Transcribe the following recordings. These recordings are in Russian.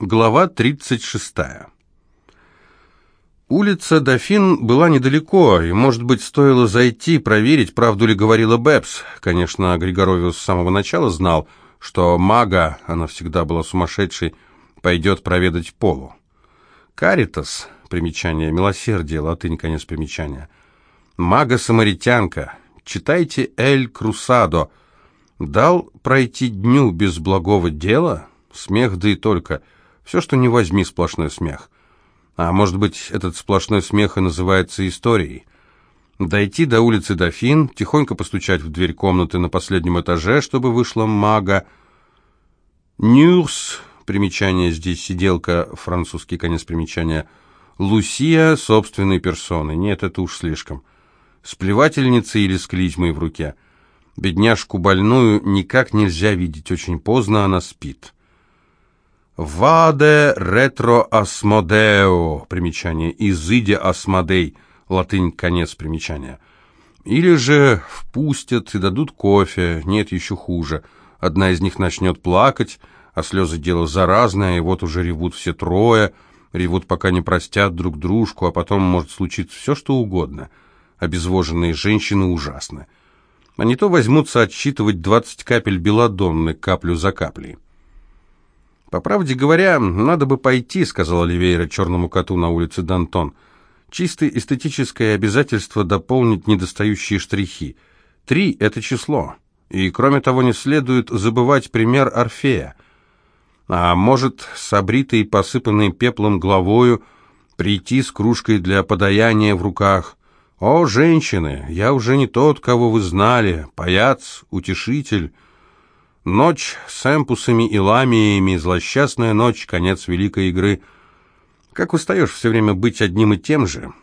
Глава 36. Улица Дофин была недалеко, и, может быть, стоило зайти, проверить, правду ли говорила Бэбс. Конечно, Григоровиус с самого начала знал, что мага, она всегда была сумасшедшей, пойдет проведать Полу. Каритас, примечание, милосердие, латынь, конец примечания. Мага-самаритянка, читайте «Эль Крусадо», дал пройти дню без благого дела, смех да и только – все, что не возьми, сплошной смех. А может быть, этот сплошной смех и называется историей. Дойти до улицы Дофин, тихонько постучать в дверь комнаты на последнем этаже, чтобы вышла мага. Нюрс, примечание здесь сиделка, французский конец примечания. Лусия собственной персоной. Нет, это уж слишком. С плевательницей или с клизмой в руке. Бедняжку больную никак нельзя видеть, очень поздно она спит. «Ваде ретро асмодео» примечание, «изыде асмодей» латынь, конец примечания. Или же впустят и дадут кофе, нет, еще хуже. Одна из них начнет плакать, а слезы дело заразное, и вот уже ревут все трое, ревут, пока не простят друг дружку, а потом может случиться все, что угодно. Обезвоженные женщины ужасны. Они то возьмутся отсчитывать двадцать капель белодонны каплю за каплей. «По правде говоря, надо бы пойти», — сказал Оливейра черному коту на улице Дантон. «Чисто эстетическое обязательство дополнить недостающие штрихи. Три — это число. И, кроме того, не следует забывать пример Орфея. А может, с обритой и посыпанной пеплом головою прийти с кружкой для подаяния в руках. О, женщины, я уже не тот, кого вы знали, паяц, утешитель». Ночь с эмпусами и ламиями, злосчастная ночь, конец великой игры. Как устаешь все время быть одним и тем же?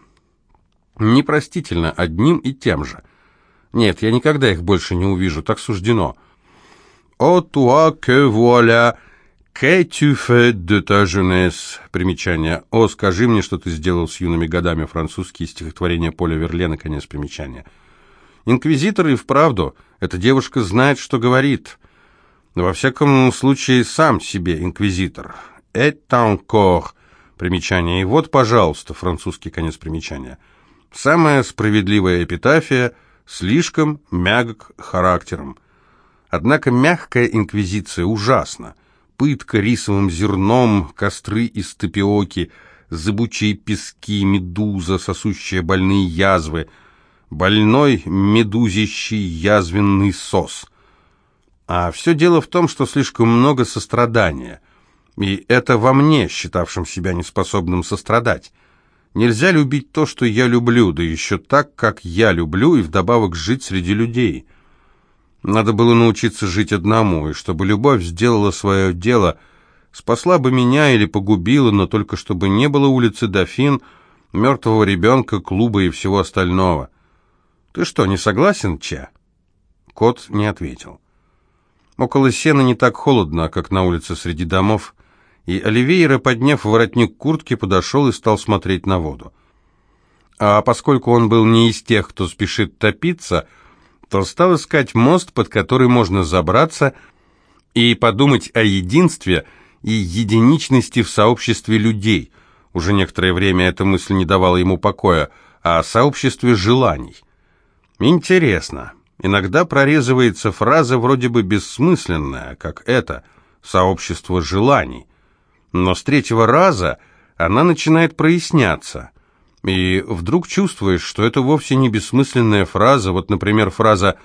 Непростительно, одним и тем же. Нет, я никогда их больше не увижу, так суждено. «О, toi que voilà, que tu fais de ta jeunesse?» Примечание. «О, скажи мне, что ты сделал с юными годами» французские стихотворения Поля Верлена, конец примечания. Инквизитор и вправду, эта девушка знает, что говорит. Во всяком случае, сам себе инквизитор. «Et encore» примечание. И вот, пожалуйста, французский конец примечания. Самая справедливая эпитафия слишком мягок характером. Однако мягкая инквизиция ужасна. Пытка рисовым зерном, костры из тапиоки, зыбучие пески, медуза, сосущая больные язвы, больной медузящий язвенный сос — а все дело в том, что слишком много сострадания. И это во мне, считавшем себя неспособным сострадать. Нельзя любить то, что я люблю, да еще так, как я люблю, и вдобавок жить среди людей. Надо было научиться жить одному, и чтобы любовь сделала свое дело, спасла бы меня или погубила, но только чтобы не было улицы Дофин, мертвого ребенка, клуба и всего остального. Ты что, не согласен, Ча? Кот не ответил. Около сена не так холодно, как на улице среди домов, и Оливейра, подняв воротник куртки, подошел и стал смотреть на воду. А поскольку он был не из тех, кто спешит топиться, то стал искать мост, под который можно забраться, и подумать о единстве и единичности в сообществе людей. Уже некоторое время эта мысль не давала ему покоя, о сообществе желаний. Интересно, Иногда прорезывается фраза вроде бы бессмысленная, как это «сообщество желаний». Но с третьего раза она начинает проясняться. И вдруг чувствуешь, что это вовсе не бессмысленная фраза. Вот, например, фраза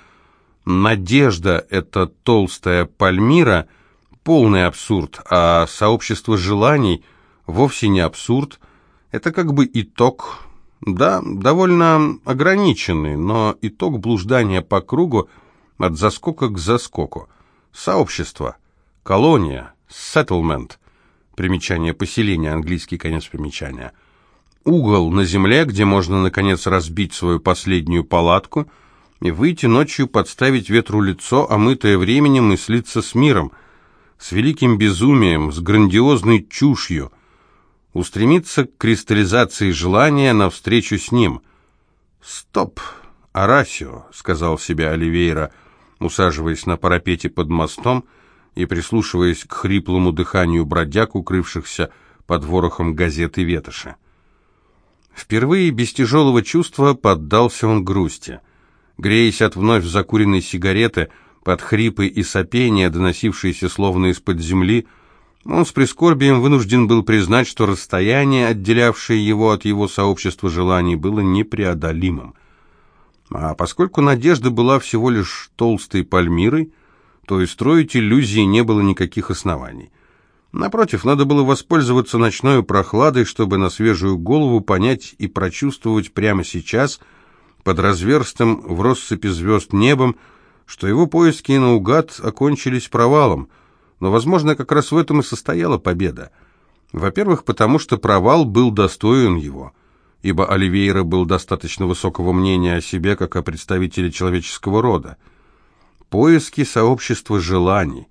«надежда – это толстая пальмира» – полный абсурд, а сообщество желаний – вовсе не абсурд. Это как бы итог да, довольно ограниченный, но итог блуждания по кругу от заскока к заскоку. Сообщество, колония, settlement, примечание поселения, английский конец примечания. Угол на земле, где можно, наконец, разбить свою последнюю палатку и выйти ночью подставить ветру лицо, омытое временем, и слиться с миром, с великим безумием, с грандиозной чушью – устремиться к кристаллизации желания навстречу с ним. «Стоп, Арасио», — сказал себе Оливейра, усаживаясь на парапете под мостом и прислушиваясь к хриплому дыханию бродяг, укрывшихся под ворохом газеты ветоши. Впервые без тяжелого чувства поддался он грусти. Греясь от вновь закуренной сигареты, под хрипы и сопения, доносившиеся словно из-под земли, он с прискорбием вынужден был признать, что расстояние, отделявшее его от его сообщества желаний, было непреодолимым. А поскольку надежда была всего лишь толстой пальмирой, то и строить иллюзии не было никаких оснований. Напротив, надо было воспользоваться ночной прохладой, чтобы на свежую голову понять и прочувствовать прямо сейчас, под разверстым в россыпи звезд небом, что его поиски наугад окончились провалом, но, возможно, как раз в этом и состояла победа. Во-первых, потому что провал был достоин его, ибо Оливейра был достаточно высокого мнения о себе, как о представителе человеческого рода. Поиски сообщества желаний,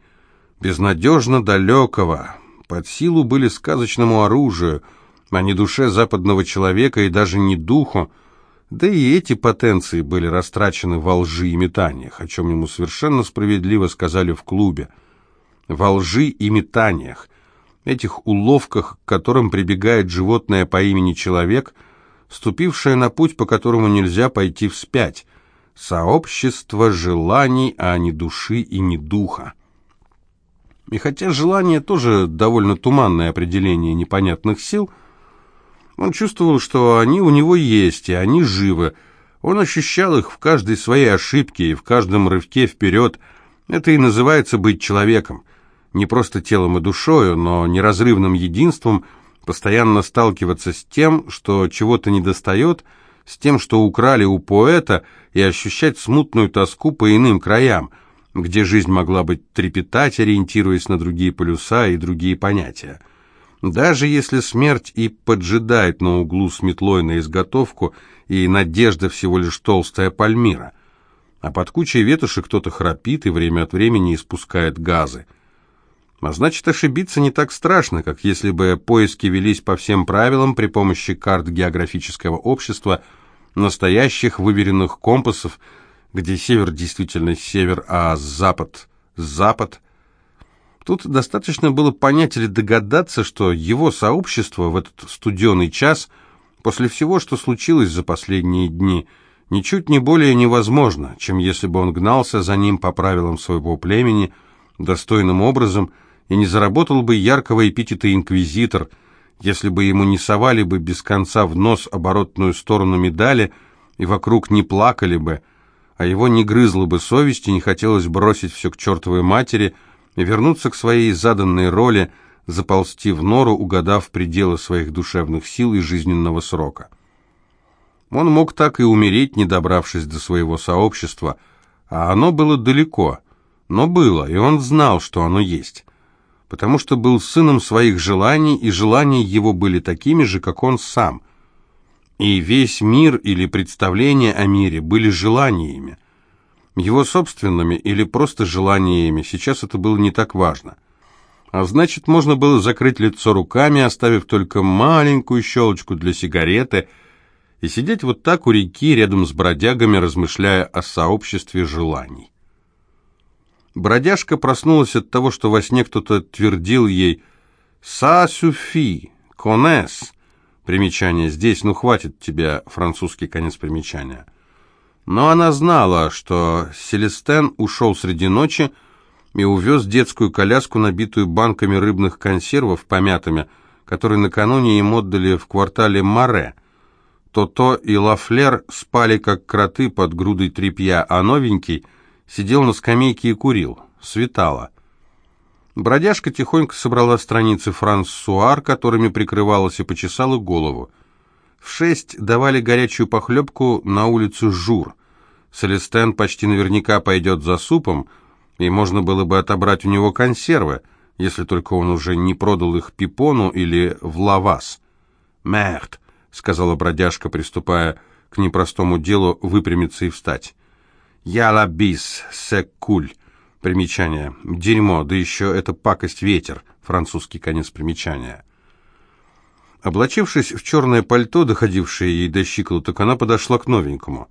безнадежно далекого, под силу были сказочному оружию, а не душе западного человека и даже не духу, да и эти потенции были растрачены во лжи и метаниях, о чем ему совершенно справедливо сказали в клубе. Во лжи и метаниях, этих уловках, к которым прибегает животное по имени человек, ступившее на путь, по которому нельзя пойти вспять. Сообщество желаний, а не души и не духа. И хотя желание тоже довольно туманное определение непонятных сил, он чувствовал, что они у него есть, и они живы. Он ощущал их в каждой своей ошибке и в каждом рывке вперед. Это и называется быть человеком. Не просто телом и душою, но неразрывным единством, постоянно сталкиваться с тем, что чего-то недостает, с тем, что украли у поэта, и ощущать смутную тоску по иным краям – где жизнь могла быть трепетать, ориентируясь на другие полюса и другие понятия. Даже если смерть и поджидает на углу с метлой на изготовку, и надежда всего лишь толстая пальмира, а под кучей ветоши кто-то храпит и время от времени испускает газы. А значит, ошибиться не так страшно, как если бы поиски велись по всем правилам при помощи карт географического общества, настоящих выверенных компасов, где север действительно север, а запад – запад. Тут достаточно было понять или догадаться, что его сообщество в этот студеный час, после всего, что случилось за последние дни, ничуть не более невозможно, чем если бы он гнался за ним по правилам своего племени, достойным образом, и не заработал бы яркого эпитета «инквизитор», если бы ему не совали бы без конца в нос оборотную сторону медали и вокруг не плакали бы – а его не грызла бы совесть и не хотелось бросить все к чертовой матери и вернуться к своей заданной роли, заползти в нору, угадав пределы своих душевных сил и жизненного срока. Он мог так и умереть, не добравшись до своего сообщества, а оно было далеко, но было, и он знал, что оно есть, потому что был сыном своих желаний, и желания его были такими же, как он сам – и весь мир или представление о мире были желаниями. Его собственными или просто желаниями, сейчас это было не так важно. А значит, можно было закрыть лицо руками, оставив только маленькую щелочку для сигареты, и сидеть вот так у реки рядом с бродягами, размышляя о сообществе желаний. Бродяжка проснулась от того, что во сне кто-то твердил ей «Са сюфи, конес», Примечание. Здесь, ну, хватит тебя, французский конец примечания. Но она знала, что Селестен ушел среди ночи и увез детскую коляску, набитую банками рыбных консервов, помятыми, которые накануне им отдали в квартале Маре. То-то и Лафлер спали, как кроты под грудой тряпья, а новенький сидел на скамейке и курил. Светало. Бродяжка тихонько собрала страницы Франсуар, которыми прикрывалась и почесала голову. В шесть давали горячую похлебку на улицу Жур. Селестен почти наверняка пойдет за супом, и можно было бы отобрать у него консервы, если только он уже не продал их Пипону или в Лавас. «Мерт», — сказала бродяжка, приступая к непростому делу выпрямиться и встать. «Я лабис, се куль». Примечание. Дерьмо, да еще это пакость ветер. Французский конец примечания. Облачившись в черное пальто, доходившее ей до щиколоток, она подошла к новенькому.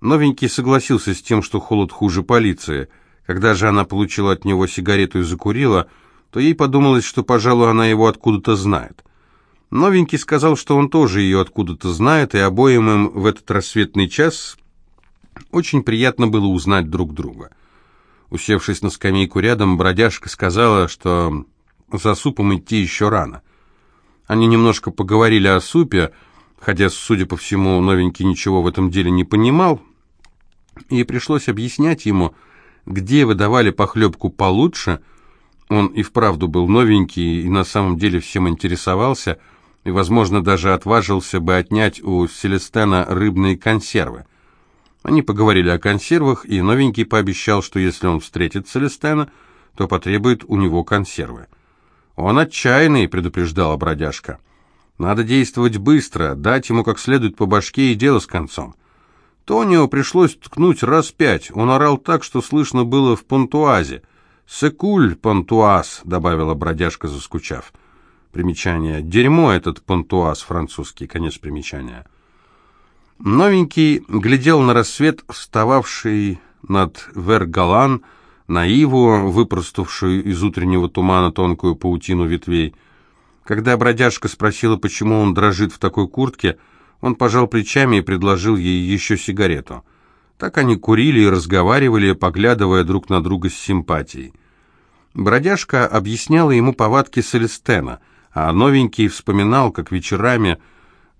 Новенький согласился с тем, что холод хуже полиции. Когда же она получила от него сигарету и закурила, то ей подумалось, что, пожалуй, она его откуда-то знает. Новенький сказал, что он тоже ее откуда-то знает, и обоим им в этот рассветный час очень приятно было узнать друг друга. Усевшись на скамейку рядом, бродяжка сказала, что за супом идти еще рано. Они немножко поговорили о супе, хотя, судя по всему, новенький ничего в этом деле не понимал, и пришлось объяснять ему, где выдавали похлебку получше. Он и вправду был новенький и на самом деле всем интересовался, и, возможно, даже отважился бы отнять у Селестена рыбные консервы. Они поговорили о консервах, и новенький пообещал, что если он встретит Селестена, то потребует у него консервы. «Он отчаянный», — предупреждала бродяжка. «Надо действовать быстро, дать ему как следует по башке и дело с концом». Тонио пришлось ткнуть раз пять. Он орал так, что слышно было в понтуазе. «Секуль, понтуаз», — добавила бродяжка, заскучав. Примечание. «Дерьмо этот понтуаз французский». Конец примечания. Новенький глядел на рассвет, встававший над Вергалан, на иву, выпростувшую из утреннего тумана тонкую паутину ветвей. Когда бродяжка спросила, почему он дрожит в такой куртке, он пожал плечами и предложил ей еще сигарету. Так они курили и разговаривали, поглядывая друг на друга с симпатией. Бродяжка объясняла ему повадки Селестена, а новенький вспоминал, как вечерами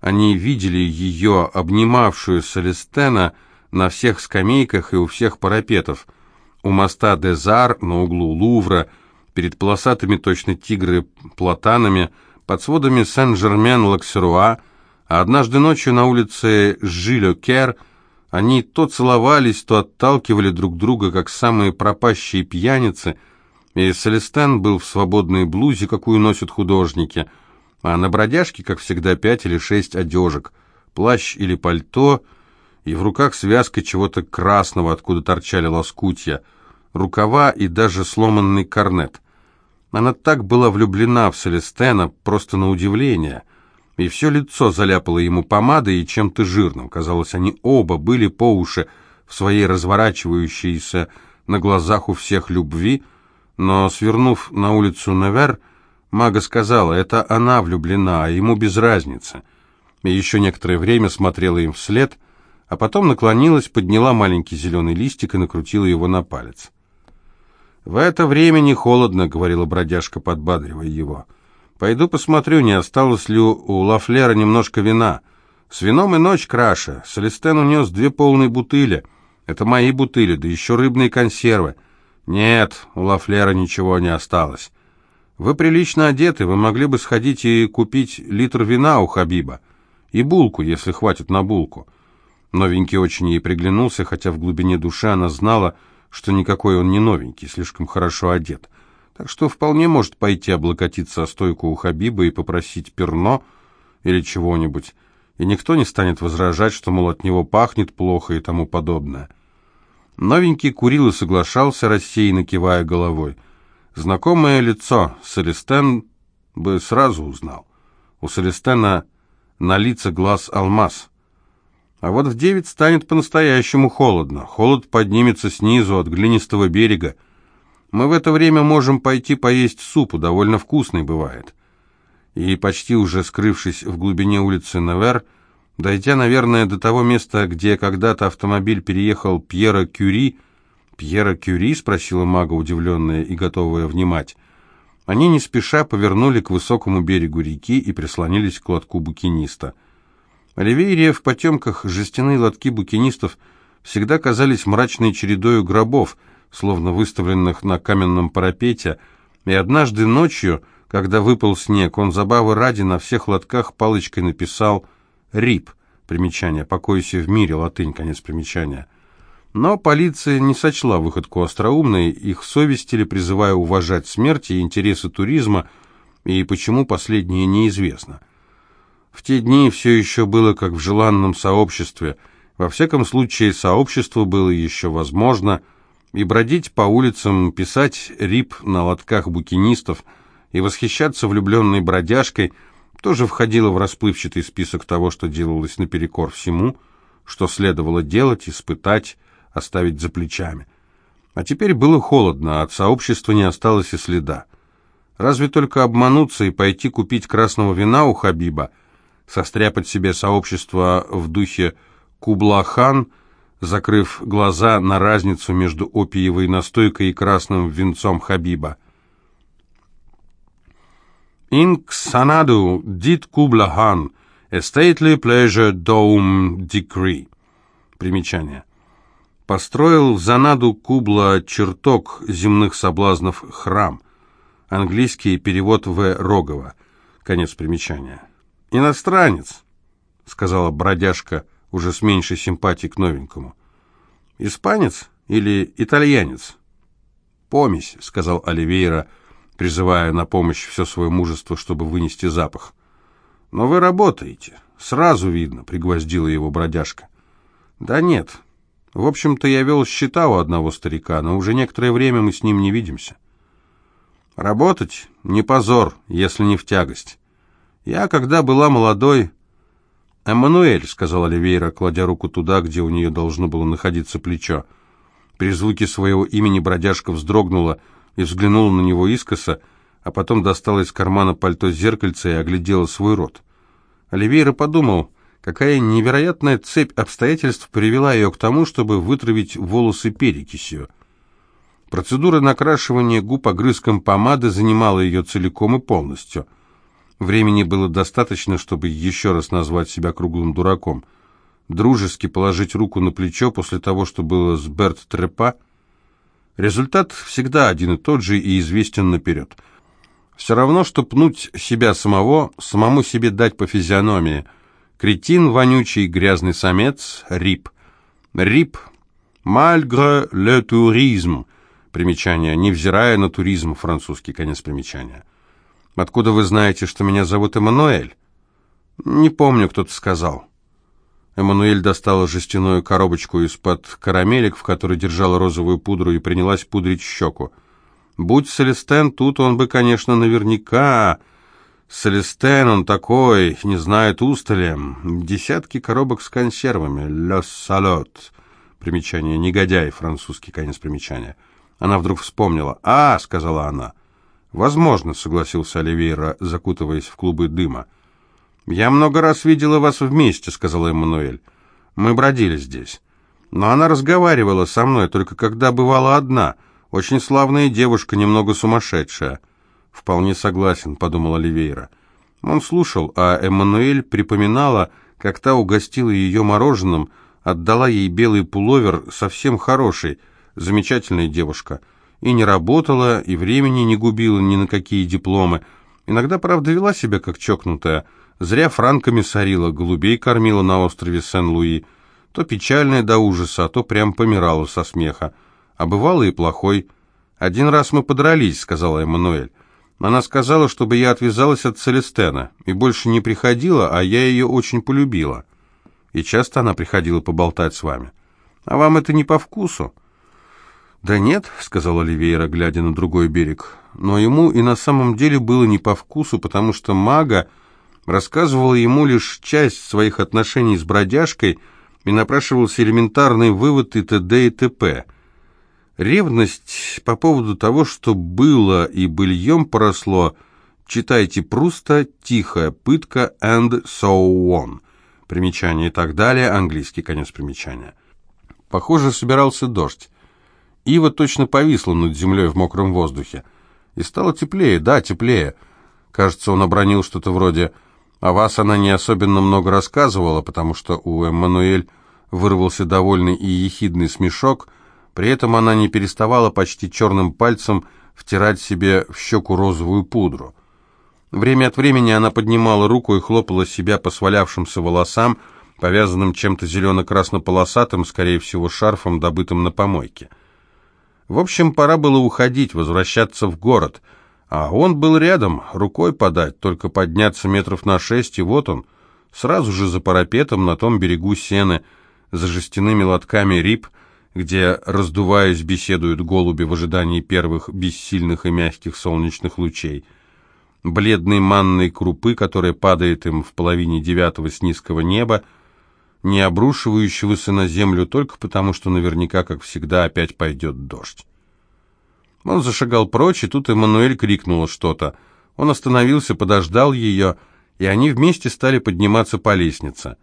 они видели ее, обнимавшую Селестена, на всех скамейках и у всех парапетов. У моста Дезар, на углу Лувра, перед полосатыми точно тигры платанами, под сводами Сен-Жермен-Лаксеруа, а однажды ночью на улице Жилю-Кер они то целовались, то отталкивали друг друга, как самые пропащие пьяницы, и Селестен был в свободной блузе, какую носят художники – а на бродяжке, как всегда, пять или шесть одежек, плащ или пальто, и в руках связка чего-то красного, откуда торчали лоскутья, рукава и даже сломанный корнет. Она так была влюблена в Селестена, просто на удивление, и все лицо заляпало ему помадой и чем-то жирным. Казалось, они оба были по уши в своей разворачивающейся на глазах у всех любви, но, свернув на улицу Невер, Мага сказала, это она влюблена, а ему без разницы. И еще некоторое время смотрела им вслед, а потом наклонилась, подняла маленький зеленый листик и накрутила его на палец. «В это время не холодно», — говорила бродяжка, подбадривая его. «Пойду посмотрю, не осталось ли у Лафлера немножко вина. С вином и ночь краше. Селестен унес две полные бутыли. Это мои бутыли, да еще рыбные консервы. Нет, у Лафлера ничего не осталось. Вы прилично одеты, вы могли бы сходить и купить литр вина у Хабиба. И булку, если хватит на булку. Новенький очень ей приглянулся, хотя в глубине души она знала, что никакой он не новенький, слишком хорошо одет. Так что вполне может пойти облокотиться о стойку у Хабиба и попросить перно или чего-нибудь, и никто не станет возражать, что, мол, от него пахнет плохо и тому подобное. Новенький курил и соглашался, рассеянно кивая головой. Знакомое лицо Селестен бы сразу узнал. У Селестена на лице глаз алмаз. А вот в девять станет по-настоящему холодно. Холод поднимется снизу от глинистого берега. Мы в это время можем пойти поесть супу, довольно вкусный бывает. И почти уже скрывшись в глубине улицы Невер, дойдя, наверное, до того места, где когда-то автомобиль переехал Пьера Кюри, «Пьера Кюри?» — спросила мага, удивленная и готовая внимать. Они не спеша повернули к высокому берегу реки и прислонились к лотку букиниста. Оливейрия в потемках жестяные лотки букинистов всегда казались мрачной чередою гробов, словно выставленных на каменном парапете, и однажды ночью, когда выпал снег, он забавы ради на всех лотках палочкой написал «Рип», примечание «Покойся в мире», латынь, конец примечания. Но полиция не сочла выходку остроумной, их совестили, призывая уважать смерть и интересы туризма, и почему последнее неизвестно. В те дни все еще было как в желанном сообществе, во всяком случае сообщество было еще возможно, и бродить по улицам, писать рип на лотках букинистов и восхищаться влюбленной бродяжкой тоже входило в расплывчатый список того, что делалось наперекор всему, что следовало делать, испытать, оставить за плечами. А теперь было холодно, от сообщества не осталось и следа. Разве только обмануться и пойти купить красного вина у Хабиба, состряпать себе сообщество в духе Кублахан, закрыв глаза на разницу между опиевой настойкой и красным венцом Хабиба. Did Kubla Khan a stately pleasure dome decree. Примечание. Построил в Занаду Кубла чертог земных соблазнов храм. Английский перевод В. Рогова. Конец примечания. «Иностранец», — сказала бродяжка, уже с меньшей симпатией к новенькому. «Испанец или итальянец?» «Помесь», — сказал Оливейра, — призывая на помощь все свое мужество, чтобы вынести запах. «Но вы работаете. Сразу видно», — пригвоздила его бродяжка. «Да нет. В общем-то, я вел счета у одного старика, но уже некоторое время мы с ним не видимся». «Работать — не позор, если не в тягость. Я, когда была молодой...» «Эммануэль», — сказал Оливейра, кладя руку туда, где у нее должно было находиться плечо. При звуке своего имени бродяжка вздрогнула — и взглянула на него искоса, а потом достала из кармана пальто зеркальце и оглядела свой рот. Оливейра подумал, какая невероятная цепь обстоятельств привела ее к тому, чтобы вытравить волосы перекисью. Процедура накрашивания губ огрызком помады занимала ее целиком и полностью. Времени было достаточно, чтобы еще раз назвать себя круглым дураком. Дружески положить руку на плечо после того, что было с Берт Трепа — Результат всегда один и тот же и известен наперед. Все равно, что пнуть себя самого, самому себе дать по физиономии. Кретин, вонючий, грязный самец, рип. Рип, мальгре le tourisme. Примечание, невзирая на туризм, французский конец примечания. Откуда вы знаете, что меня зовут Эммануэль? Не помню, кто-то сказал. Эммануэль достала жестяную коробочку из-под карамелек, в которой держала розовую пудру, и принялась пудрить щеку. Будь Селестен тут, он бы, конечно, наверняка... Селестен он такой, не знает устали. Десятки коробок с консервами. «Ле салот». Примечание «негодяй», французский конец примечания. Она вдруг вспомнила. «А», — сказала она. «Возможно», — согласился Оливейра, закутываясь в клубы дыма. «Я много раз видела вас вместе», — сказала Эммануэль. «Мы бродили здесь. Но она разговаривала со мной, только когда бывала одна. Очень славная девушка, немного сумасшедшая». «Вполне согласен», — подумал Оливейра. Он слушал, а Эммануэль припоминала, как та угостила ее мороженым, отдала ей белый пуловер, совсем хороший, замечательная девушка. И не работала, и времени не губила ни на какие дипломы. Иногда, правда, вела себя как чокнутая — Зря франками сорила, голубей кормила на острове Сен-Луи. То печальная до ужаса, а то прям помирала со смеха. А бывало и плохой. «Один раз мы подрались», — сказала Эммануэль. Она сказала, чтобы я отвязалась от Целестена, и больше не приходила, а я ее очень полюбила. И часто она приходила поболтать с вами. А вам это не по вкусу? «Да нет», — сказал Оливейра, глядя на другой берег. Но ему и на самом деле было не по вкусу, потому что мага рассказывала ему лишь часть своих отношений с бродяжкой и напрашивался элементарный вывод и т.д. и т.п. Ревность по поводу того, что было и быльем поросло, читайте Пруста, тихая пытка and so on. Примечание и так далее, английский конец примечания. Похоже, собирался дождь. Ива точно повисла над землей в мокром воздухе. И стало теплее, да, теплее. Кажется, он обронил что-то вроде о вас она не особенно много рассказывала, потому что у Эммануэль вырвался довольный и ехидный смешок, при этом она не переставала почти черным пальцем втирать себе в щеку розовую пудру. Время от времени она поднимала руку и хлопала себя по свалявшимся волосам, повязанным чем-то зелено-красно-полосатым, скорее всего, шарфом, добытым на помойке. В общем, пора было уходить, возвращаться в город — а он был рядом, рукой подать, только подняться метров на шесть, и вот он, сразу же за парапетом на том берегу сены, за жестяными лотками рип, где, раздуваясь, беседуют голуби в ожидании первых бессильных и мягких солнечных лучей. Бледной манной крупы, которая падает им в половине девятого с низкого неба, не обрушивающегося на землю только потому, что наверняка, как всегда, опять пойдет дождь. Он зашагал прочь, и тут Эммануэль крикнула что-то. Он остановился, подождал ее, и они вместе стали подниматься по лестнице.